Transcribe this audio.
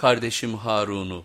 kardeşim Harun'u.